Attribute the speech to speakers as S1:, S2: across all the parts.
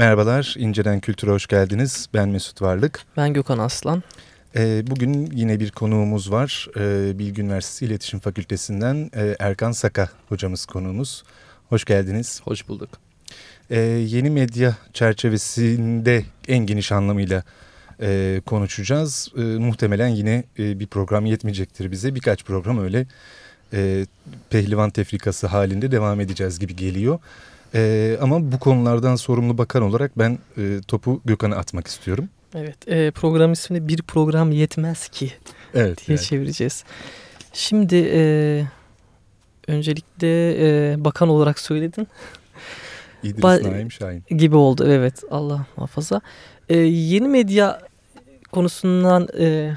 S1: Merhabalar, İncelen Kültür'e hoş geldiniz. Ben Mesut Varlık.
S2: Ben Gökhan Aslan.
S1: Ee, bugün yine bir konuğumuz var. Ee, Bilgi Üniversitesi İletişim Fakültesinden e, Erkan Saka hocamız konuğumuz. Hoş geldiniz.
S3: Hoş bulduk.
S1: Ee, yeni medya çerçevesinde en geniş anlamıyla e, konuşacağız. E, muhtemelen yine e, bir program yetmeyecektir bize. Birkaç program öyle e, pehlivan tefrikası halinde devam edeceğiz gibi geliyor. E, ama bu konulardan sorumlu bakan olarak ben e, topu Gökhan'a atmak istiyorum.
S2: Evet e, program ismini bir program yetmez ki
S1: evet,
S2: diye
S1: evet.
S2: çevireceğiz. Şimdi e, öncelikle e, bakan olarak söyledin.
S1: İdris
S2: Ba
S1: Naim Şahin.
S2: Gibi oldu evet Allah muhafaza. E, yeni medya konusundan e,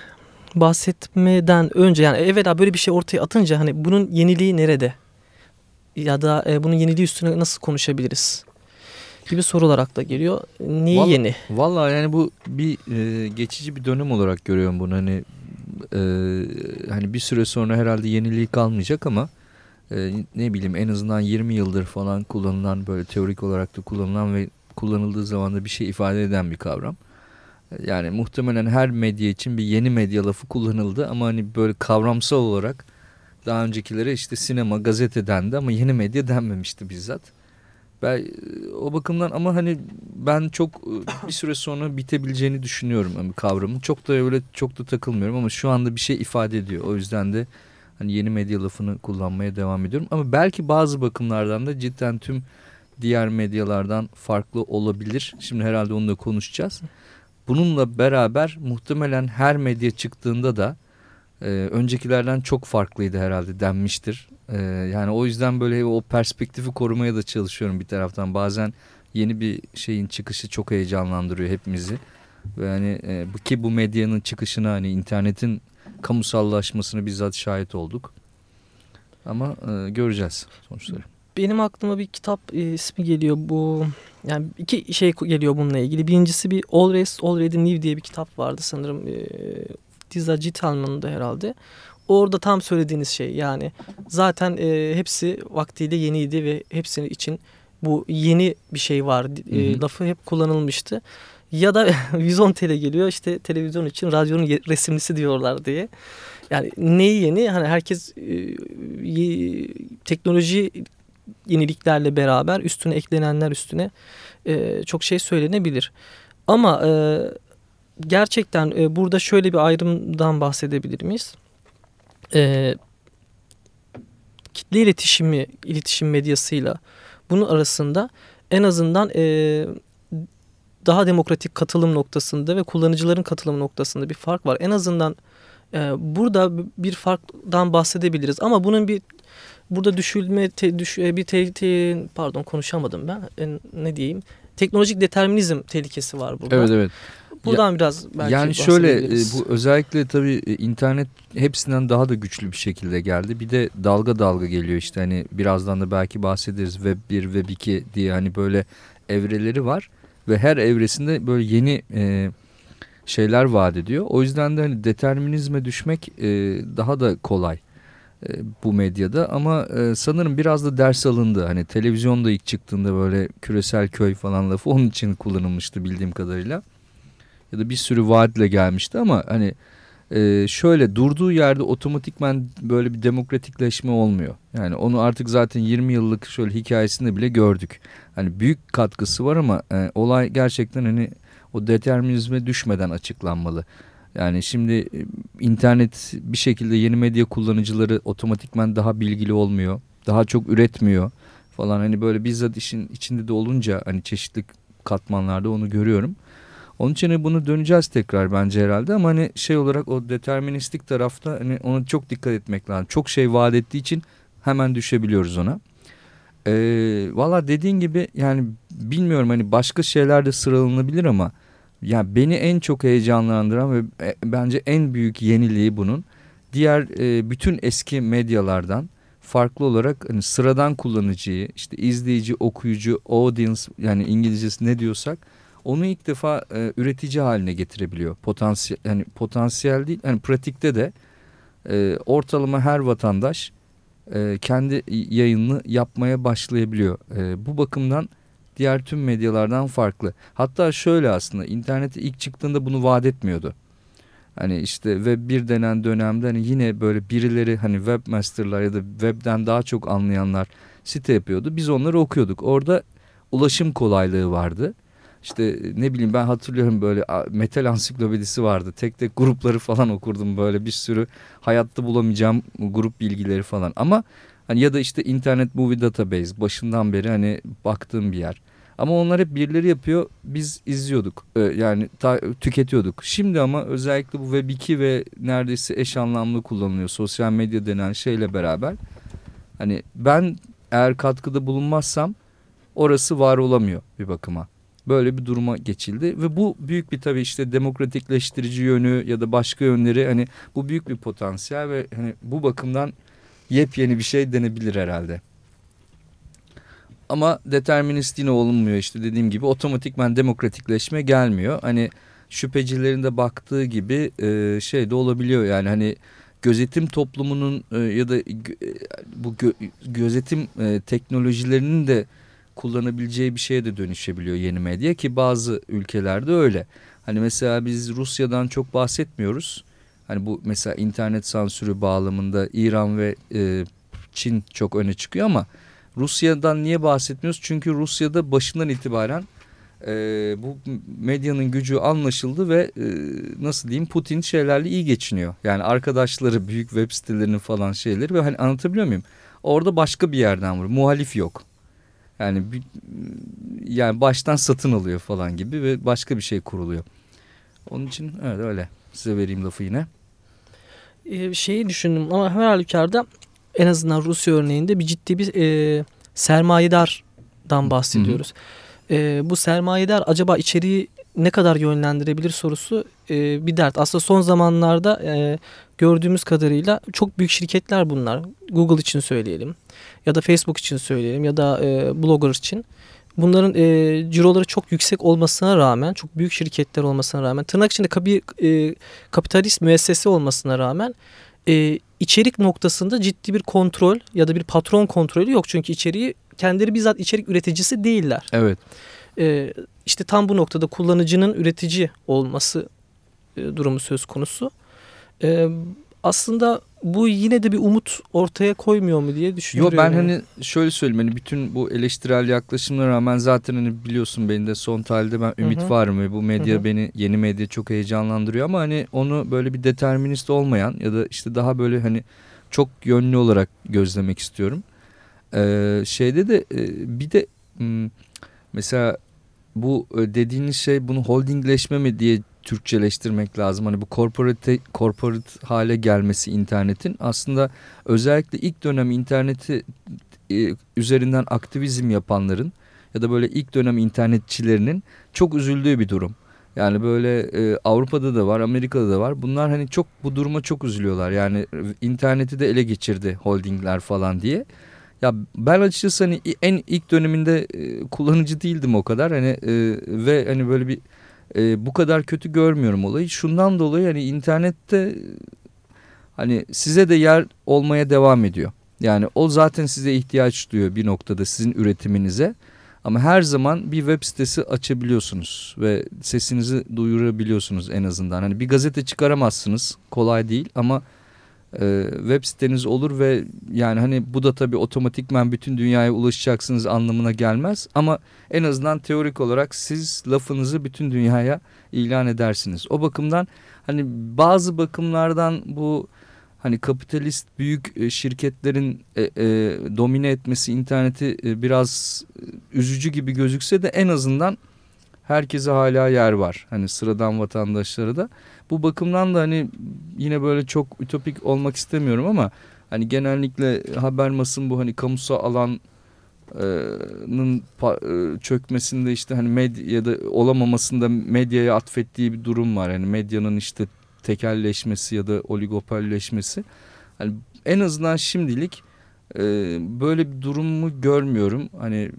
S2: bahsetmeden önce yani evvela böyle bir şey ortaya atınca hani bunun yeniliği nerede? Ya da e, bunun yeniliği üstüne nasıl konuşabiliriz? Gibi soru olarak da geliyor. Neyi
S3: Vallahi,
S2: yeni?
S3: Valla yani bu bir e, geçici bir dönem olarak görüyorum bunu. Hani e, hani bir süre sonra herhalde yeniliği kalmayacak ama e, ne bileyim en azından 20 yıldır falan kullanılan böyle teorik olarak da kullanılan ve kullanıldığı zaman da bir şey ifade eden bir kavram. Yani muhtemelen her medya için bir yeni medya lafı kullanıldı ama hani böyle kavramsal olarak daha öncekilere işte sinema, gazete dendi ama yeni medya denmemişti bizzat. Ben o bakımdan ama hani ben çok bir süre sonra bitebileceğini düşünüyorum hani kavramın. Çok da öyle çok da takılmıyorum ama şu anda bir şey ifade ediyor. O yüzden de hani yeni medya lafını kullanmaya devam ediyorum. Ama belki bazı bakımlardan da cidden tüm diğer medyalardan farklı olabilir. Şimdi herhalde onu da konuşacağız. Bununla beraber muhtemelen her medya çıktığında da e, öncekilerden çok farklıydı herhalde denmiştir. E, yani o yüzden böyle o perspektifi korumaya da çalışıyorum bir taraftan. Bazen yeni bir şeyin çıkışı çok heyecanlandırıyor hepimizi. Ve hani e, ki bu medyanın çıkışına hani internetin kamusallaşmasını bizzat şahit olduk. Ama e, göreceğiz sonuçları.
S2: Benim aklıma bir kitap e, ismi geliyor bu yani iki şey geliyor bununla ilgili. Birincisi bir All Rest Already New diye bir kitap vardı sanırım. E, Diza Citalman'ın da herhalde. Orada tam söylediğiniz şey yani zaten e, hepsi vaktiyle yeniydi ve hepsinin için bu yeni bir şey var e, lafı hep kullanılmıştı. Ya da 110 TL geliyor işte televizyon için radyonun resimlisi diyorlar diye. Yani neyi yeni? Hani herkes e, teknoloji yeniliklerle beraber üstüne eklenenler üstüne e, çok şey söylenebilir. Ama e, gerçekten e, burada şöyle bir ayrımdan bahsedebilir miyiz? E, kitle iletişimi, iletişim medyasıyla bunun arasında en azından e, daha demokratik katılım noktasında ve kullanıcıların katılım noktasında bir fark var. En azından e, burada bir farktan bahsedebiliriz ama bunun bir burada düşülme te, düş, bir te, te, pardon konuşamadım ben e, ne diyeyim teknolojik determinizm tehlikesi var burada.
S3: Evet evet.
S2: Buradan ya, biraz belki
S3: Yani şöyle bu özellikle tabii internet hepsinden daha da güçlü bir şekilde geldi. Bir de dalga dalga geliyor işte hani birazdan da belki bahsederiz Web 1, Web 2 diye hani böyle evreleri var. Ve her evresinde böyle yeni e, şeyler vaat ediyor. O yüzden de hani determinizme düşmek e, daha da kolay e, bu medyada. Ama e, sanırım biraz da ders alındı. Hani televizyonda ilk çıktığında böyle küresel köy falan lafı onun için kullanılmıştı bildiğim kadarıyla. Ya da bir sürü vaatle gelmişti ama hani e, şöyle durduğu yerde otomatikman böyle bir demokratikleşme olmuyor. Yani onu artık zaten 20 yıllık şöyle hikayesinde bile gördük. Hani büyük katkısı var ama e, olay gerçekten hani o determinizme düşmeden açıklanmalı. Yani şimdi e, internet bir şekilde yeni medya kullanıcıları otomatikman daha bilgili olmuyor. Daha çok üretmiyor falan. Hani böyle bizzat işin içinde de olunca hani çeşitli katmanlarda onu görüyorum. Onun için bunu döneceğiz tekrar bence herhalde ama hani şey olarak o deterministik tarafta hani ona çok dikkat etmek lazım. Çok şey vaat ettiği için hemen düşebiliyoruz ona. Ee, Valla dediğin gibi yani bilmiyorum hani başka şeyler de sıralanabilir ama ya beni en çok heyecanlandıran ve bence en büyük yeniliği bunun diğer e, bütün eski medyalardan farklı olarak hani sıradan kullanıcıyı işte izleyici, okuyucu, audience yani İngilizcesi ne diyorsak onu ilk defa e, üretici haline getirebiliyor. Potansiyel yani potansiyel değil hani pratikte de e, ortalama her vatandaş e, kendi yayınını yapmaya başlayabiliyor. E, bu bakımdan diğer tüm medyalardan farklı. Hatta şöyle aslında internete ilk çıktığında bunu vaat etmiyordu. Hani işte web bir denen dönemde hani yine böyle birileri hani webmasterlar ya da webden daha çok anlayanlar site yapıyordu. Biz onları okuyorduk. Orada ulaşım kolaylığı vardı. İşte ne bileyim ben hatırlıyorum böyle metal ansiklopedisi vardı. Tek tek grupları falan okurdum böyle bir sürü hayatta bulamayacağım grup bilgileri falan. Ama hani ya da işte internet movie database başından beri hani baktığım bir yer. Ama onlar hep birileri yapıyor. Biz izliyorduk. Ee, yani ta, tüketiyorduk. Şimdi ama özellikle bu Web 2 ve neredeyse eş anlamlı kullanılıyor. Sosyal medya denen şeyle beraber. Hani ben eğer katkıda bulunmazsam orası var olamıyor bir bakıma. Böyle bir duruma geçildi ve bu büyük bir tabii işte demokratikleştirici yönü ya da başka yönleri hani bu büyük bir potansiyel ve hani bu bakımdan yepyeni bir şey denebilir herhalde. Ama determinist yine olunmuyor işte dediğim gibi otomatikman demokratikleşme gelmiyor. Hani şüphecilerin de baktığı gibi e, şey de olabiliyor yani hani gözetim toplumunun e, ya da e, bu gö, gözetim teknolojilerinin de kullanabileceği bir şeye de dönüşebiliyor yeni medya ki bazı ülkelerde öyle. Hani mesela biz Rusya'dan çok bahsetmiyoruz. Hani bu mesela internet sansürü bağlamında İran ve e, Çin çok öne çıkıyor ama Rusya'dan niye bahsetmiyoruz? Çünkü Rusya'da başından itibaren e, bu medyanın gücü anlaşıldı ve e, nasıl diyeyim Putin şeylerle iyi geçiniyor. Yani arkadaşları büyük web sitelerinin falan şeyleri ve hani anlatabiliyor muyum? Orada başka bir yerden vuruyor. Muhalif yok. Yani yani baştan satın alıyor falan gibi ve başka bir şey kuruluyor. Onun için evet öyle. Size vereyim lafı yine.
S2: Ee, şeyi düşündüm ama her halükarda en azından Rusya örneğinde bir ciddi bir e, sermayedardan bahsediyoruz. Hı hı. E, bu sermayedar acaba içeriği ne kadar yönlendirebilir sorusu e, bir dert. Aslında son zamanlarda e, gördüğümüz kadarıyla çok büyük şirketler bunlar. Google için söyleyelim ya da Facebook için söyleyelim ya da e, blogger için. Bunların e, ciroları çok yüksek olmasına rağmen, çok büyük şirketler olmasına rağmen, tırnak içinde kabi, e, kapitalist müessese olmasına rağmen e, içerik noktasında ciddi bir kontrol ya da bir patron kontrolü yok. Çünkü içeriği kendileri bizzat içerik üreticisi değiller.
S3: Evet.
S2: E, işte tam bu noktada kullanıcının üretici olması e, durumu söz konusu. E, aslında bu yine de bir umut ortaya koymuyor mu diye düşünüyorum.
S3: Yo ben hani şöyle söyleyeyim hani bütün bu eleştirel yaklaşımlara rağmen zaten hani biliyorsun benim de son talde ben ümit Hı -hı. varım ve bu medya Hı -hı. beni yeni medya çok heyecanlandırıyor ama hani onu böyle bir determinist olmayan ya da işte daha böyle hani çok yönlü olarak gözlemek istiyorum. Ee, şeyde de e, bir de mesela bu dediğiniz şey bunu holdingleşme mi diye Türkçeleştirmek lazım. Hani bu corporate, corporate hale gelmesi internetin aslında özellikle ilk dönem interneti e, üzerinden aktivizm yapanların ya da böyle ilk dönem internetçilerinin çok üzüldüğü bir durum. Yani böyle e, Avrupa'da da var, Amerika'da da var. Bunlar hani çok bu duruma çok üzülüyorlar. Yani interneti de ele geçirdi holdingler falan diye. Ya ben açıkçası hani en ilk döneminde e, kullanıcı değildim o kadar. Hani e, ve hani böyle bir e, bu kadar kötü görmüyorum olayı. Şundan dolayı hani internette hani size de yer olmaya devam ediyor. Yani o zaten size ihtiyaç duyuyor bir noktada sizin üretiminize. Ama her zaman bir web sitesi açabiliyorsunuz ve sesinizi duyurabiliyorsunuz en azından. Hani bir gazete çıkaramazsınız kolay değil ama e, web siteniz olur ve yani hani bu da tabii otomatikmen bütün dünyaya ulaşacaksınız anlamına gelmez. Ama en azından teorik olarak siz lafınızı bütün dünyaya ilan edersiniz. O bakımdan hani bazı bakımlardan bu hani kapitalist büyük e, şirketlerin e, e, domine etmesi interneti e, biraz e, üzücü gibi gözükse de en azından herkese hala yer var. Hani sıradan vatandaşları da. Bu bakımdan da hani yine böyle çok ütopik olmak istemiyorum ama hani genellikle Habermas'ın bu hani kamusal alanın e, çökmesinde işte hani medyada olamamasında medyaya atfettiği bir durum var. Yani medyanın işte tekelleşmesi ya da oligopolleşmesi. Hani en azından şimdilik e, böyle bir durumu görmüyorum. Hani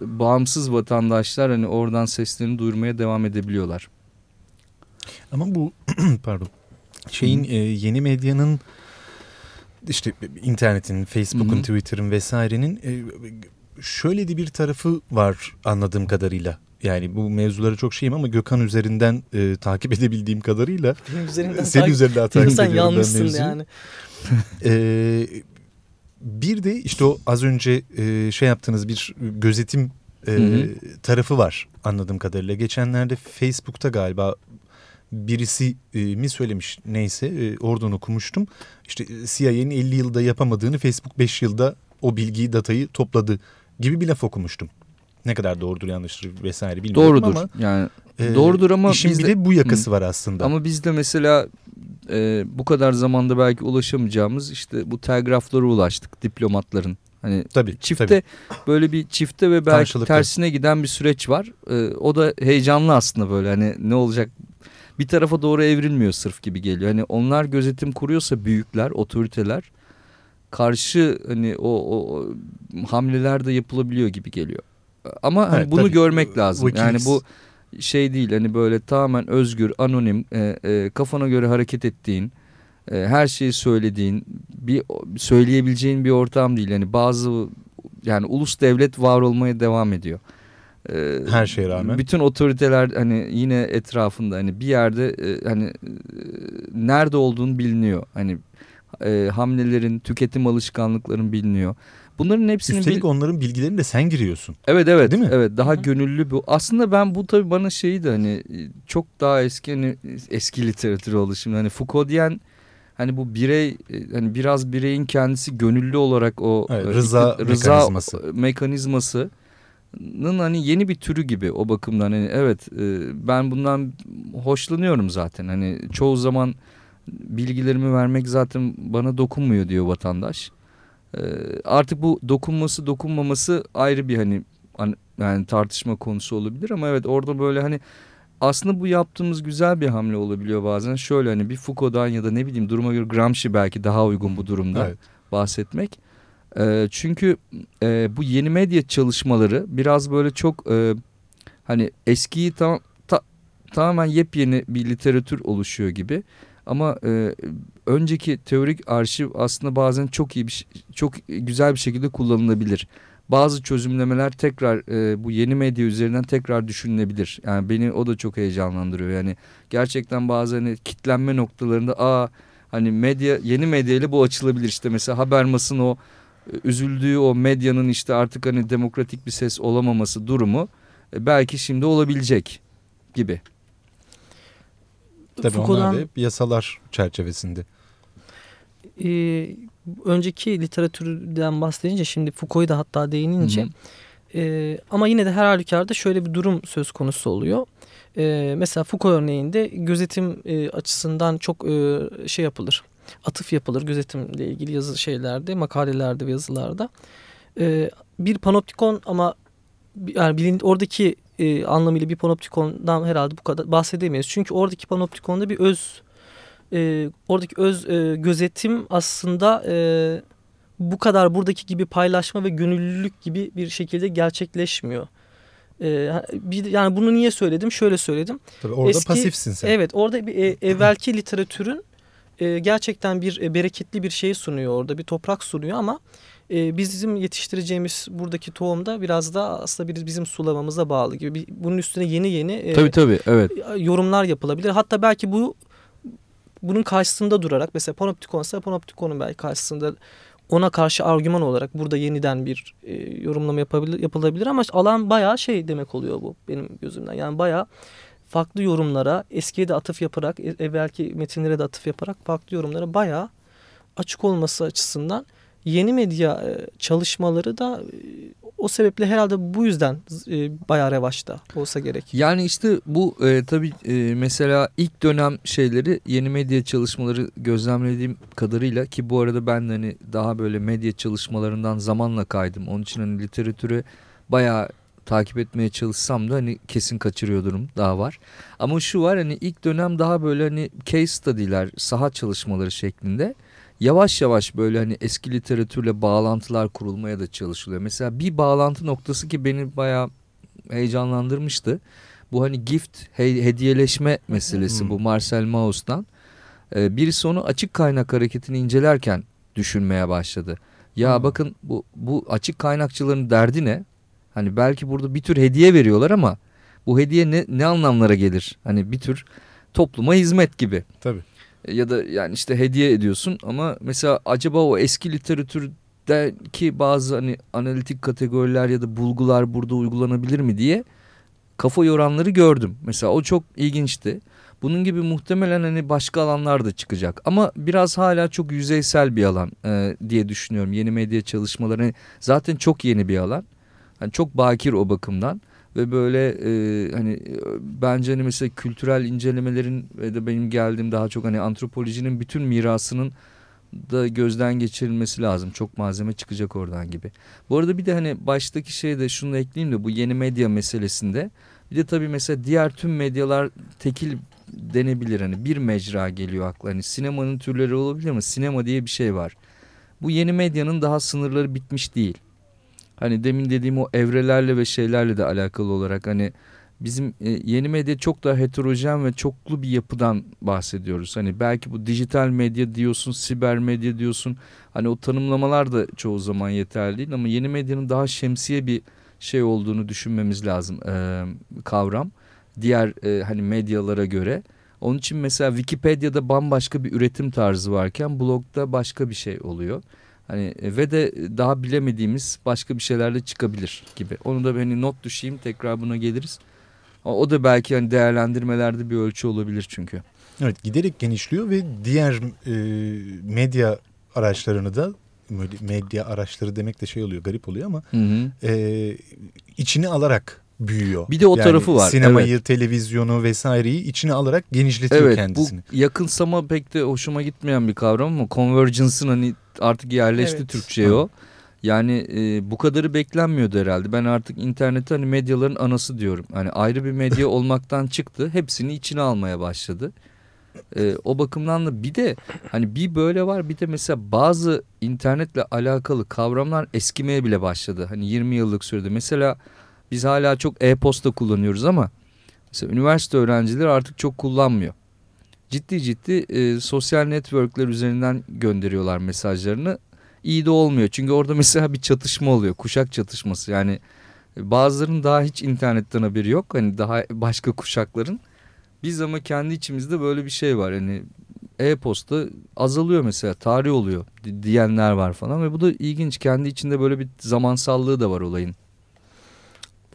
S3: bağımsız vatandaşlar hani oradan seslerini duyurmaya devam edebiliyorlar.
S1: Ama bu pardon şeyin e, yeni medyanın işte internetin, Facebook'un, Twitter'ın vesairenin e, şöyle de bir tarafı var anladığım kadarıyla. Yani bu mevzuları çok şeyim ama Gökhan üzerinden e, takip edebildiğim kadarıyla
S2: Benim üzerinden
S1: senin
S2: takip-
S1: üzerinden takip
S2: Sen
S1: ediyorum ben
S2: yanlışsın yani.
S1: Ee, bir de işte o az önce e, şey yaptığınız bir gözetim e,
S3: Hı hı.
S1: tarafı var anladığım kadarıyla. Geçenlerde Facebook'ta galiba birisi e, mi söylemiş neyse e, oradan okumuştum. İşte e, CIA'nin 50 yılda yapamadığını Facebook 5 yılda o bilgiyi datayı topladı gibi bir laf okumuştum. Ne kadar doğrudur yanlıştır vesaire bilmiyorum
S3: Doğrudur.
S1: ama
S3: yani
S1: e,
S3: doğrudur ama
S1: işin
S3: biz
S1: bir
S3: de-
S1: bu yakası var aslında.
S3: Ama biz de mesela e, bu kadar zamanda belki ulaşamayacağımız işte bu telgraflara ulaştık diplomatların. Hani
S1: tabii
S3: çifte
S1: tabii.
S3: böyle bir çifte ve belki tersine giden bir süreç var. E, o da heyecanlı aslında böyle hani ne olacak bir tarafa doğru evrilmiyor sırf gibi geliyor. Hani onlar gözetim kuruyorsa büyükler, otoriteler karşı hani o, o, o hamleler de yapılabiliyor gibi geliyor. Ama hani
S1: Evet,
S3: bunu
S1: tabii.
S3: görmek lazım. Yani
S1: Wikileaks-
S3: bu şey değil hani böyle tamamen özgür, anonim, e, e, kafana göre hareket ettiğin, e, her şeyi söylediğin, bir söyleyebileceğin bir ortam değil. Yani bazı yani ulus devlet var olmaya devam ediyor. E,
S1: Her şeye rağmen.
S3: Bütün otoriteler hani yine etrafında hani bir yerde e, hani e, nerede olduğunu biliniyor. Hani e, hamlelerin, tüketim alışkanlıkların biliniyor. Bunların hepsinin
S1: Üstelik
S3: bil-
S1: onların bilgilerine de sen giriyorsun.
S3: Evet evet.
S1: Değil mi?
S3: Evet daha
S2: Hı hı.
S3: gönüllü bu. Aslında ben bu tabii bana şeyi de hani çok daha eski hani eski literatür oldu şimdi hani Foucault'yen hani bu birey e, hani biraz bireyin kendisi gönüllü olarak o
S1: Evet,
S3: e,
S1: rıza
S3: ikti-
S1: mekanizması.
S3: Hani yeni bir türü gibi o bakımdan hani evet e, ben bundan hoşlanıyorum zaten hani çoğu zaman bilgilerimi vermek zaten bana dokunmuyor diyor vatandaş. Ee, artık bu dokunması dokunmaması ayrı bir hani an- yani tartışma konusu olabilir ama evet orada böyle hani aslında bu yaptığımız güzel bir hamle olabiliyor bazen. Şöyle hani bir Foucault'dan ya da ne bileyim duruma göre Gramsci belki daha uygun bu durumda
S1: Evet.
S3: bahsetmek. Ee, çünkü e, bu yeni medya çalışmaları biraz böyle çok e, hani eskiyi tam ta- tamamen yepyeni bir literatür oluşuyor gibi. Ama e, önceki teorik arşiv aslında bazen çok iyi bir çok güzel bir şekilde kullanılabilir. Bazı çözümlemeler tekrar e, bu yeni medya üzerinden tekrar düşünülebilir. Yani beni o da çok heyecanlandırıyor. Yani gerçekten bazen hani kitlenme noktalarında aa hani medya yeni medya ile bu açılabilir işte mesela Habermas'ın o e, üzüldüğü o medyanın işte artık hani demokratik bir ses olamaması durumu e, belki şimdi olabilecek gibi.
S1: Tabii onlar
S2: Foucault'dan
S1: da hep yasalar çerçevesinde.
S2: e, önceki literatürden bahsedince şimdi Foucault'u da hatta değinince
S3: Hı hı.
S2: e, ama yine de her halükarda şöyle bir durum söz konusu oluyor. E, mesela Foucault örneğinde gözetim e, açısından çok e, şey yapılır. Atıf yapılır gözetimle ilgili yazı şeylerde, makalelerde ve yazılarda. E, bir panoptikon ama yani bilin, oradaki e, anlamıyla bir panoptikondan herhalde bu kadar bahsedemeyiz. Çünkü oradaki panoptikonda bir öz e, oradaki öz e, gözetim aslında e, bu kadar buradaki gibi paylaşma ve gönüllülük gibi bir şekilde gerçekleşmiyor. E, bir, yani bunu niye söyledim? Şöyle söyledim.
S1: Tabii orada
S2: Eski-
S1: pasifsin sen.
S2: Evet orada bir e, evvelki literatürün e, gerçekten bir e, bereketli bir şey sunuyor orada bir toprak sunuyor ama e, bizim yetiştireceğimiz buradaki tohumda biraz da aslında bir, bizim sulamamıza bağlı gibi. Bunun üstüne yeni yeni e,
S3: Tabii tabii evet.
S2: yorumlar yapılabilir. Hatta belki bu bunun karşısında durarak mesela panoptikonsa panoptikonun belki karşısında ona karşı argüman olarak burada yeniden bir e, yorumlama yapabilir, yapılabilir ama alan bayağı şey demek oluyor bu benim gözümden. Yani bayağı farklı yorumlara eskiye de atıf yaparak e- evvelki metinlere de atıf yaparak farklı yorumlara bayağı açık olması açısından yeni medya e, çalışmaları da e, o sebeple herhalde bu yüzden bayağı revaçta olsa gerek.
S3: Yani işte bu e, tabii e, mesela ilk dönem şeyleri yeni medya çalışmaları gözlemlediğim kadarıyla ki bu arada ben hani daha böyle medya çalışmalarından zamanla kaydım. Onun için hani literatürü bayağı takip etmeye çalışsam da hani kesin kaçırıyor durum daha var. Ama şu var hani ilk dönem daha böyle hani case study'ler, saha çalışmaları şeklinde yavaş yavaş böyle hani eski literatürle bağlantılar kurulmaya da çalışılıyor. Mesela bir bağlantı noktası ki beni bayağı heyecanlandırmıştı. Bu hani gift he- hediyeleşme meselesi
S1: Hmm.
S3: bu Marcel Mauss'tan. Ee, birisi onu açık kaynak hareketini incelerken düşünmeye başladı. Ya hmm. bakın bu, bu açık kaynakçıların derdi ne? Hani belki burada bir tür hediye veriyorlar ama bu hediye ne, ne anlamlara gelir? Hani bir tür topluma hizmet gibi.
S1: Tabii.
S3: E, ya da yani işte hediye ediyorsun ama mesela acaba o eski literatürdeki bazı hani analitik kategoriler ya da bulgular burada uygulanabilir mi diye kafa yoranları gördüm. Mesela o çok ilginçti. Bunun gibi muhtemelen hani başka alanlar da çıkacak. Ama biraz hala çok yüzeysel bir alan e, diye düşünüyorum. Yeni medya çalışmaları hani zaten çok yeni bir alan. Hani çok bakir o bakımdan ve böyle e, hani bence hani mesela kültürel incelemelerin ve de benim geldiğim daha çok hani antropolojinin bütün mirasının da gözden geçirilmesi lazım. Çok malzeme çıkacak oradan gibi. Bu arada bir de hani baştaki şey de şunu ekleyeyim de bu yeni medya meselesinde bir de tabii mesela diğer tüm medyalar tekil denebilir. Hani bir mecra geliyor akla. Hani sinemanın türleri olabilir ama sinema diye bir şey var. Bu yeni medyanın daha sınırları bitmiş değil. Hani demin dediğim o evrelerle ve şeylerle de alakalı olarak hani bizim e, yeni medya çok daha heterojen ve çoklu bir yapıdan bahsediyoruz. Hani belki bu dijital medya diyorsun, siber medya diyorsun. Hani o tanımlamalar da çoğu zaman yeterli değil ama yeni medyanın daha şemsiye bir şey olduğunu düşünmemiz lazım e, kavram. Diğer e, hani medyalara göre. Onun için mesela Wikipedia'da bambaşka bir üretim tarzı varken blogda başka bir şey oluyor. Hani e, ve de daha bilemediğimiz başka bir şeyler de çıkabilir gibi. Onu da hani not düşeyim tekrar buna geliriz. O da belki hani değerlendirmelerde bir ölçü olabilir çünkü.
S1: Evet giderek genişliyor ve diğer e, medya araçlarını da medya araçları demek de şey oluyor garip oluyor ama hı hı. E, içine alarak büyüyor.
S3: Bir de o yani tarafı var.
S1: Sinemayı, evet. televizyonu vesaireyi içine alarak genişletiyor
S3: evet,
S1: kendisini.
S3: Bu yakınsama pek de hoşuma gitmeyen bir kavram ama convergence'ın hani artık yerleşti evet. Türkçe'ye o. Yani e, bu kadarı beklenmiyordu herhalde. Ben artık interneti hani medyaların anası diyorum. Hani ayrı bir medya olmaktan çıktı. Hepsini içine almaya başladı. E, o bakımdan da bir de hani bir böyle var bir de mesela bazı internetle alakalı kavramlar eskimeye bile başladı. Hani 20 yıllık sürede mesela biz hala çok e-posta kullanıyoruz ama mesela üniversite öğrencileri artık çok kullanmıyor. Ciddi ciddi e, sosyal networkler üzerinden gönderiyorlar mesajlarını. İyi de olmuyor. Çünkü orada mesela bir çatışma oluyor. Kuşak çatışması. Yani bazılarının daha hiç internetten haberi yok. Hani daha başka kuşakların. Biz ama kendi içimizde böyle bir şey var. Hani e-posta azalıyor mesela. Tarih oluyor diyenler var falan. Ve bu da ilginç. Kendi içinde böyle bir zamansallığı da var olayın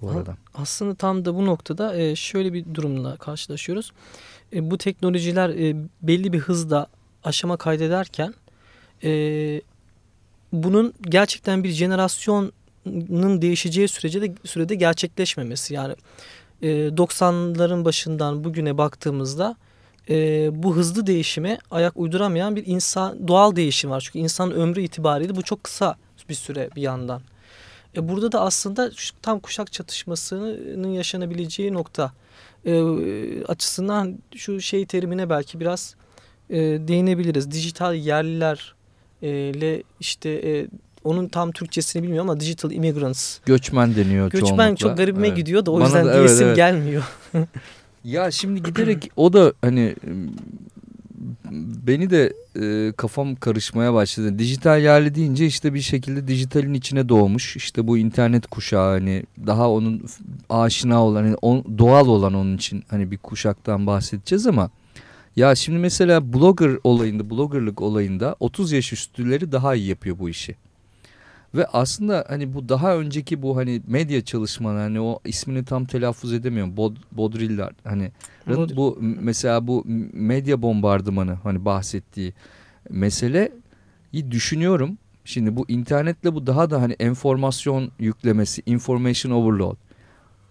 S3: bu arada.
S2: Aslında tam da bu noktada e, şöyle bir durumla karşılaşıyoruz. E, bu teknolojiler e, belli bir hızda aşama kaydederken bunun gerçekten bir jenerasyonun değişeceği sürece de sürede gerçekleşmemesi. Yani 90'ların başından bugüne baktığımızda bu hızlı değişime ayak uyduramayan bir insan doğal değişim var. Çünkü insan ömrü itibariyle bu çok kısa bir süre bir yandan. E burada da aslında tam kuşak çatışmasının yaşanabileceği nokta e, açısından şu şey terimine belki biraz e, değinebiliriz. Dijital yerlilerle işte e, onun tam Türkçesini bilmiyorum ama digital immigrants.
S3: Göçmen deniyor
S2: Göçmen çoğunlukla. çok garibime evet. gidiyor da o Bana yüzden da, evet, isim evet. gelmiyor.
S3: ya şimdi giderek o da hani beni de e, kafam karışmaya başladı. Dijital yerli deyince işte bir şekilde dijitalin içine doğmuş. İşte bu internet kuşağı hani daha onun aşina olan hani on, doğal olan onun için hani bir kuşaktan bahsedeceğiz ama ya şimdi mesela blogger olayında, bloggerlık olayında 30 yaş üstüleri daha iyi yapıyor bu işi. Ve aslında hani bu daha önceki bu hani medya çalışmaları hani o ismini tam telaffuz edemiyorum. Bod, Bodriller hani Bod bu mesela bu medya bombardımanı hani bahsettiği mesele düşünüyorum. Şimdi bu internetle bu daha da hani enformasyon yüklemesi, information overload.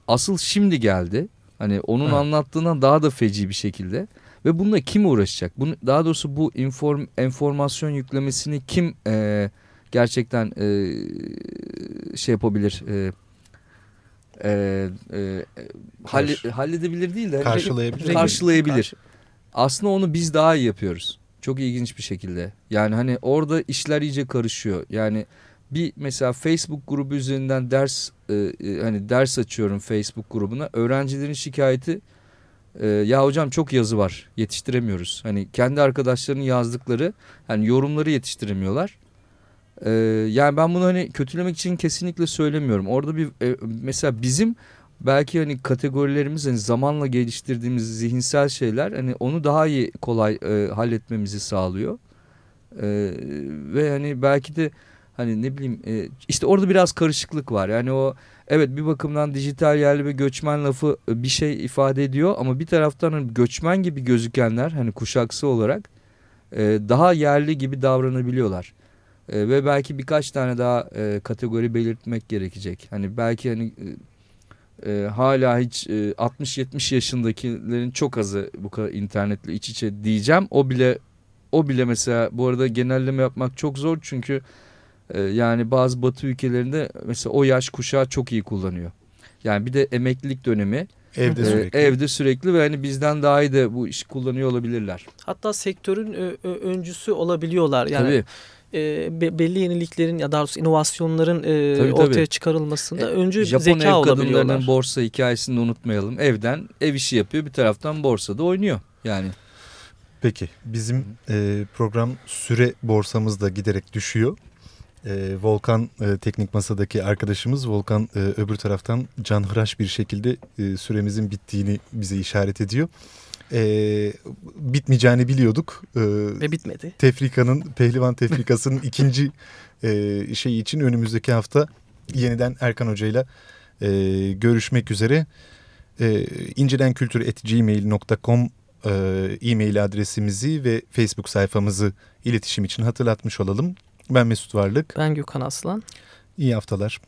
S3: Asıl şimdi geldi. Hani onun evet. anlattığından daha da feci bir şekilde. Ve bununla kim uğraşacak? Bunu, daha doğrusu bu inform, enformasyon yüklemesini kim e, gerçekten e, şey yapabilir? E, e, e, halle, halledebilir değil de
S1: karşılayabilir.
S3: karşılayabilir. Aslında onu biz daha iyi yapıyoruz. Çok ilginç bir şekilde. Yani hani orada işler iyice karışıyor. Yani bir mesela Facebook grubu üzerinden ders e, e, hani ders açıyorum Facebook grubuna. Öğrencilerin şikayeti e, ya hocam çok yazı var. Yetiştiremiyoruz. Hani kendi arkadaşlarının yazdıkları hani yorumları yetiştiremiyorlar. Ee, yani ben bunu hani kötülemek için kesinlikle söylemiyorum. Orada bir e, mesela bizim belki hani kategorilerimiz hani zamanla geliştirdiğimiz zihinsel şeyler hani onu daha iyi kolay e, halletmemizi sağlıyor. E, ve hani belki de hani ne bileyim e, işte orada biraz karışıklık var. Yani o evet bir bakımdan dijital yerli ve göçmen lafı e, bir şey ifade ediyor ama bir taraftan hani göçmen gibi gözükenler hani kuşaksı olarak e, daha yerli gibi davranabiliyorlar. E, ve belki birkaç tane daha e, kategori belirtmek gerekecek. Hani belki hani e, e hala hiç e, 60-70 yaşındakilerin çok azı bu kadar internetle iç içe diyeceğim. O bile o bile mesela bu arada genelleme yapmak çok zor çünkü e, yani bazı batı ülkelerinde mesela o yaş kuşağı çok iyi kullanıyor. Yani bir de emeklilik dönemi
S1: Evde sürekli.
S3: Evde sürekli ve hani bizden daha iyi de bu iş kullanıyor olabilirler.
S2: Hatta sektörün öncüsü olabiliyorlar. Yani
S3: Tabii
S2: e, belli yeniliklerin ya daha doğrusu inovasyonların e, tabii, ortaya tabii. çıkarılmasında e, öncü
S3: Japon
S2: zeka
S3: ev kadınlarının borsa hikayesini unutmayalım. Evden ev işi yapıyor bir taraftan borsada oynuyor yani.
S1: Peki bizim e, program süre borsamız da giderek düşüyor. E, Volkan e, teknik masadaki arkadaşımız Volkan e, öbür taraftan canhıraş bir şekilde e, süremizin bittiğini bize işaret ediyor e, bitmeyeceğini biliyorduk.
S2: E, Ve bitmedi.
S1: Tefrika'nın, Pehlivan Tefrikası'nın ikinci e, şey için önümüzdeki hafta yeniden Erkan Hoca ile görüşmek üzere. E, incedenkültür.gmail.com e, e-mail adresimizi ve Facebook sayfamızı iletişim için hatırlatmış olalım. Ben Mesut Varlık.
S2: Ben Gökhan Aslan.
S1: İyi haftalar.